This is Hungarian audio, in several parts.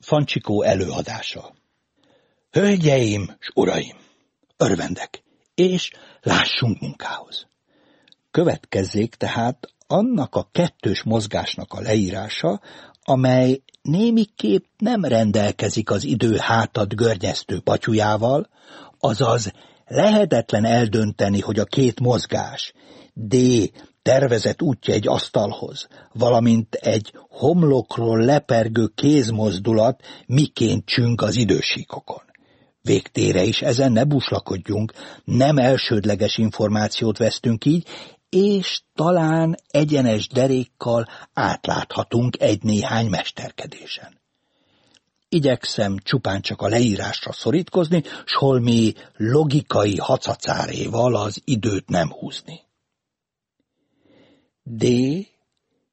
Fancsikó előadása Hölgyeim s uraim, örvendek, és lássunk munkához. Következzék tehát annak a kettős mozgásnak a leírása, amely némiképp nem rendelkezik az idő hátad görnyeztő patyujával, azaz lehetetlen eldönteni, hogy a két mozgás, D tervezett útja egy asztalhoz, valamint egy homlokról lepergő kézmozdulat miként csünk az idősíkokon. Végtére is ezen ne buslakodjunk, nem elsődleges információt vesztünk így, és talán egyenes derékkal átláthatunk egy-néhány mesterkedésen. Igyekszem csupán csak a leírásra szorítkozni, s holmi logikai hacacáréval az időt nem húzni. D.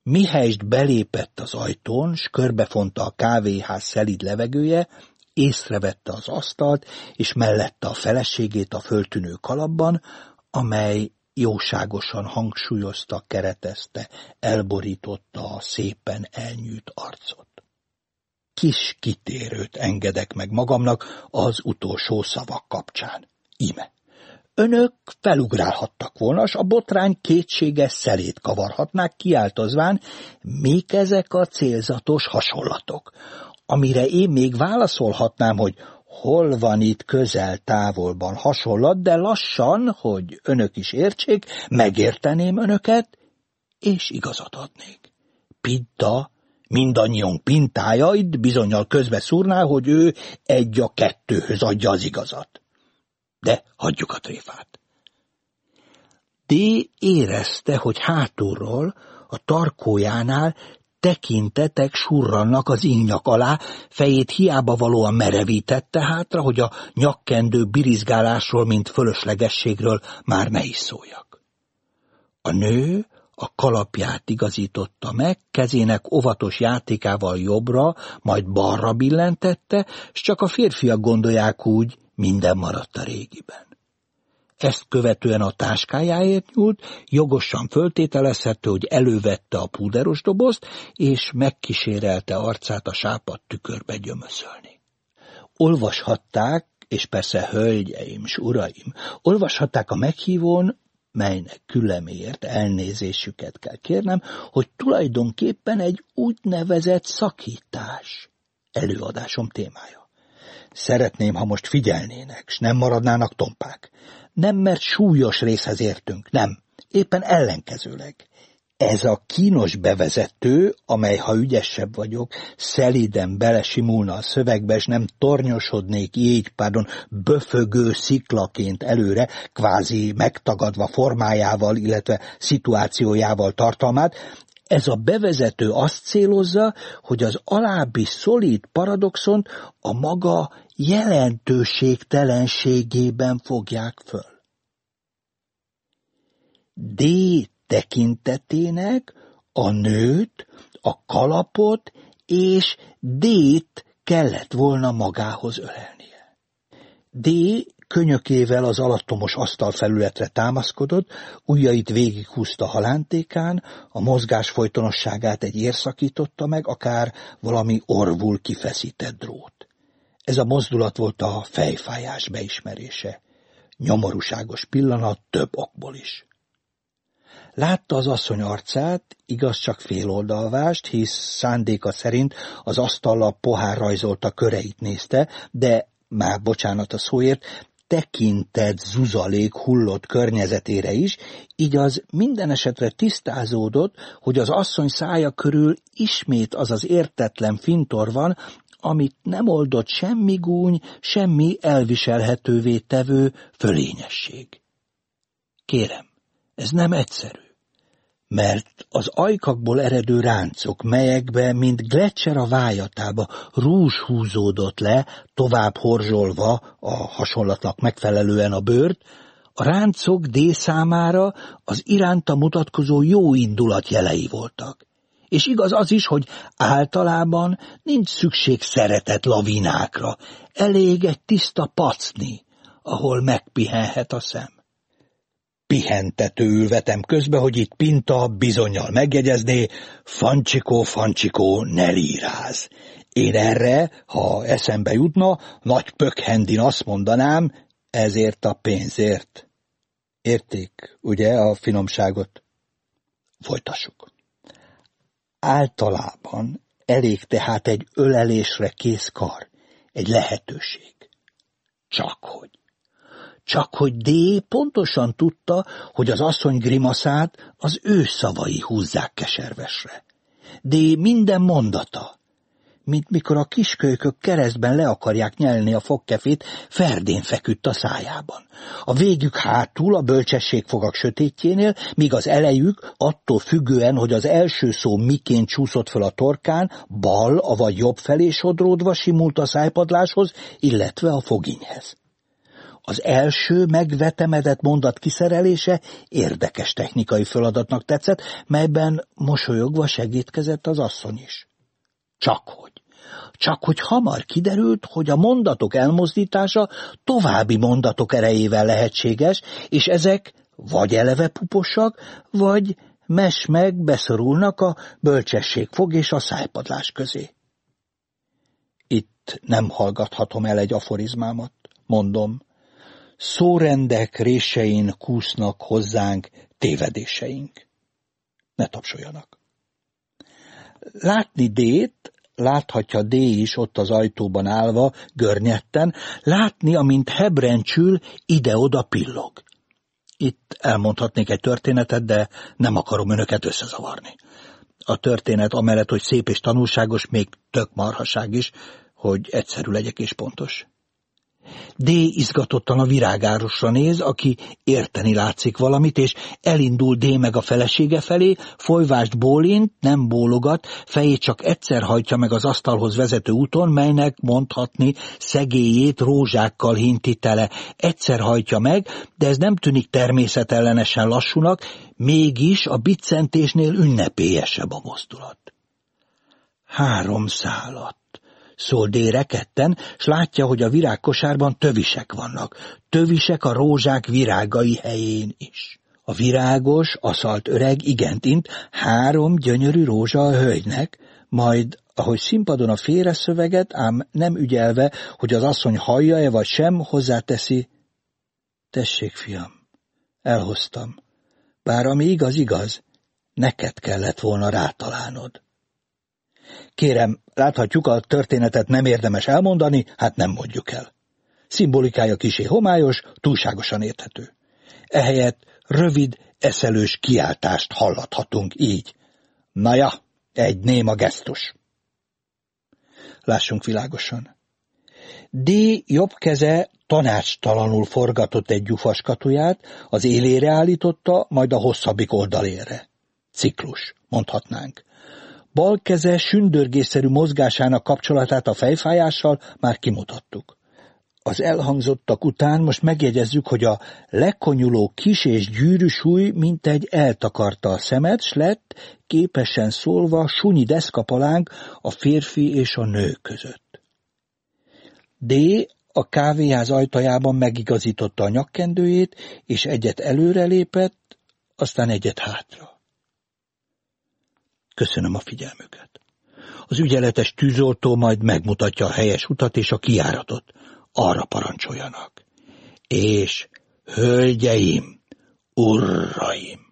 Mihelyst belépett az ajtón, s körbefonta a kávéház szelid levegője, észrevette az asztalt, és mellette a feleségét a föltűnő kalapban, amely jóságosan hangsúlyozta, keretezte, elborította a szépen elnyűjt arcot. Kis kitérőt engedek meg magamnak az utolsó szavak kapcsán. Íme. Önök felugrálhattak volna, s a botrány kétséges szelét kavarhatnák, kiáltozván, még ezek a célzatos hasonlatok, amire én még válaszolhatnám, hogy hol van itt közel-távolban hasonlat, de lassan, hogy önök is értsék, megérteném önöket, és igazat adnék. Pinta, mindannyiunk pintája itt bizonyal közbe szúrná, hogy ő egy a kettőhöz adja az igazat. De hagyjuk a tréfát. D. érezte, hogy hátulról, a tarkójánál tekintetek surrannak az innyak alá, fejét hiába valóan merevítette hátra, hogy a nyakkendő birizgálásról, mint fölöslegességről már ne is szóljak. A nő a kalapját igazította meg, kezének óvatos játékával jobbra, majd balra billentette, s csak a férfiak gondolják úgy, minden maradt a régiben. Ezt követően a táskájáért nyúlt, jogosan föltételezhető, hogy elővette a púderos dobozt, és megkísérelte arcát a sápat tükörbe gyömöszölni. Olvashatták, és persze hölgyeim s uraim, olvashatták a meghívón, melynek külleméért elnézésüket kell kérnem, hogy tulajdonképpen egy úgynevezett szakítás előadásom témája. Szeretném, ha most figyelnének, s nem maradnának tompák. Nem mert súlyos részhez értünk, nem, éppen ellenkezőleg. Ez a kínos bevezető, amely, ha ügyesebb vagyok, szeliden belesimulna a szövegbe, és nem tornyosodnék így, pardon, böfögő sziklaként előre, kvázi megtagadva formájával, illetve szituációjával tartalmát, ez a bevezető azt célozza, hogy az alábbi szolid paradoxont a maga jelentőségtelenségében fogják föl. D tekintetének a nőt, a kalapot és D-t kellett volna magához ölelnie. D könyökével az alattomos asztalfelületre támaszkodott, ujjait végighúzta halántékán, a mozgás folytonosságát egy ér szakította meg, akár valami orvul kifeszített drót. Ez a mozdulat volt a fejfájás beismerése. Nyomorúságos pillanat több okból is. Látta az asszony arcát, igaz csak féloldalvást, hisz szándéka szerint az asztallal pohár rajzolta köreit nézte, de már bocsánat a szóért, tekintett zuzalék hullott környezetére is, így az minden esetre tisztázódott, hogy az asszony szája körül ismét az az értetlen fintor van, amit nem oldott semmi gúny, semmi elviselhetővé tevő fölényesség. Kérem, ez nem egyszerű mert az ajkakból eredő ráncok, melyekbe, mint gletszer a vájatába rúzs húzódott le, tovább horzsolva a hasonlatnak megfelelően a bőrt, a ráncok D számára az iránta mutatkozó jó indulat jelei voltak. És igaz az is, hogy általában nincs szükség szeretet lavinákra, elég egy tiszta pacni, ahol megpihenhet a szem. Pihentetőül vetem közbe, hogy itt Pinta bizonyal megjegyezné, Fancsikó, Fancsikó, ne líráz. Én erre, ha eszembe jutna, nagy pökhendin azt mondanám, ezért a pénzért. Érték, ugye, a finomságot? Folytassuk. Általában elég tehát egy ölelésre kész kar, egy lehetőség. Csak hogy. D. pontosan tudta, hogy az asszony grimaszát az ő szavai húzzák keservesre. D. minden mondata, mint mikor a kiskölykök keresztben le akarják nyelni a fogkefét, Ferdén feküdt a szájában. A végük hátul a bölcsességfogak sötétjénél, míg az elejük, attól függően, hogy az első szó miként csúszott föl a torkán, bal, avagy jobb felé sodródva simult a szájpadláshoz, illetve a foginyhez. Az első megvetemedett mondat kiszerelése érdekes technikai feladatnak tetszett, melyben mosolyogva segítkezett az asszony is. Csak hogy. Csak hogy hamar kiderült, hogy a mondatok elmozdítása további mondatok erejével lehetséges, és ezek vagy eleve puposak, vagy mes meg beszorulnak a bölcsesség fog és a szájpadlás közé. Itt nem hallgathatom el egy aforizmámat, mondom. Szórendek résein kúsznak hozzánk tévedéseink. Ne tapsoljanak. Látni dét láthatja D is ott az ajtóban állva, görnyetten, látni, amint hebrencsül, ide-oda pillog. Itt elmondhatnék egy történetet, de nem akarom önöket összezavarni. A történet amellett, hogy szép és tanulságos, még tök marhaság is, hogy egyszerű legyek és pontos. D. izgatottan a virágárosra néz, aki érteni látszik valamit, és elindul D. meg a felesége felé, folyvást bólint, nem bólogat, fejét csak egyszer hajtja meg az asztalhoz vezető úton, melynek mondhatni szegélyét rózsákkal hinti tele. Egyszer hajtja meg, de ez nem tűnik természetellenesen lassúnak, mégis a biccentésnél ünnepélyesebb a mozdulat. Három szálat szól dére ketten, s látja, hogy a virágkosárban tövisek vannak. Tövisek a rózsák virágai helyén is. A virágos, aszalt öreg igent int, három gyönyörű rózsa a hölgynek, majd ahogy színpadon a félre szöveget, ám nem ügyelve, hogy az asszony hallja-e vagy sem, hozzáteszi, tessék, fiam, elhoztam, bár ami igaz, igaz, neked kellett volna rátalálnod. Kérem, láthatjuk, a történetet nem érdemes elmondani, hát nem mondjuk el. Szimbolikája kisé homályos, túlságosan érthető. Ehelyett rövid, eszelős kiáltást hallathatunk így. Naja, egy néma gesztus. Lássunk világosan. D. jobb keze tanácstalanul forgatott egy gyufaskatuját, az élére állította, majd a hosszabbik oldalére. Ciklus, mondhatnánk. Bal keze sündörgésszerű mozgásának kapcsolatát a fejfájással már kimutattuk. Az elhangzottak után most megjegyezzük, hogy a lekonyuló kis és gyűrű súly mintegy eltakarta a szemet, s lett, képesen szólva, sunyi deszkapalánk a férfi és a nő között. D. a kávéház ajtajában megigazította a nyakkendőjét, és egyet előrelépett, aztán egyet hátra. Köszönöm a figyelmüket. Az ügyeletes tűzoltó majd megmutatja a helyes utat és a kiáratot. Arra parancsoljanak. És, hölgyeim, urraim!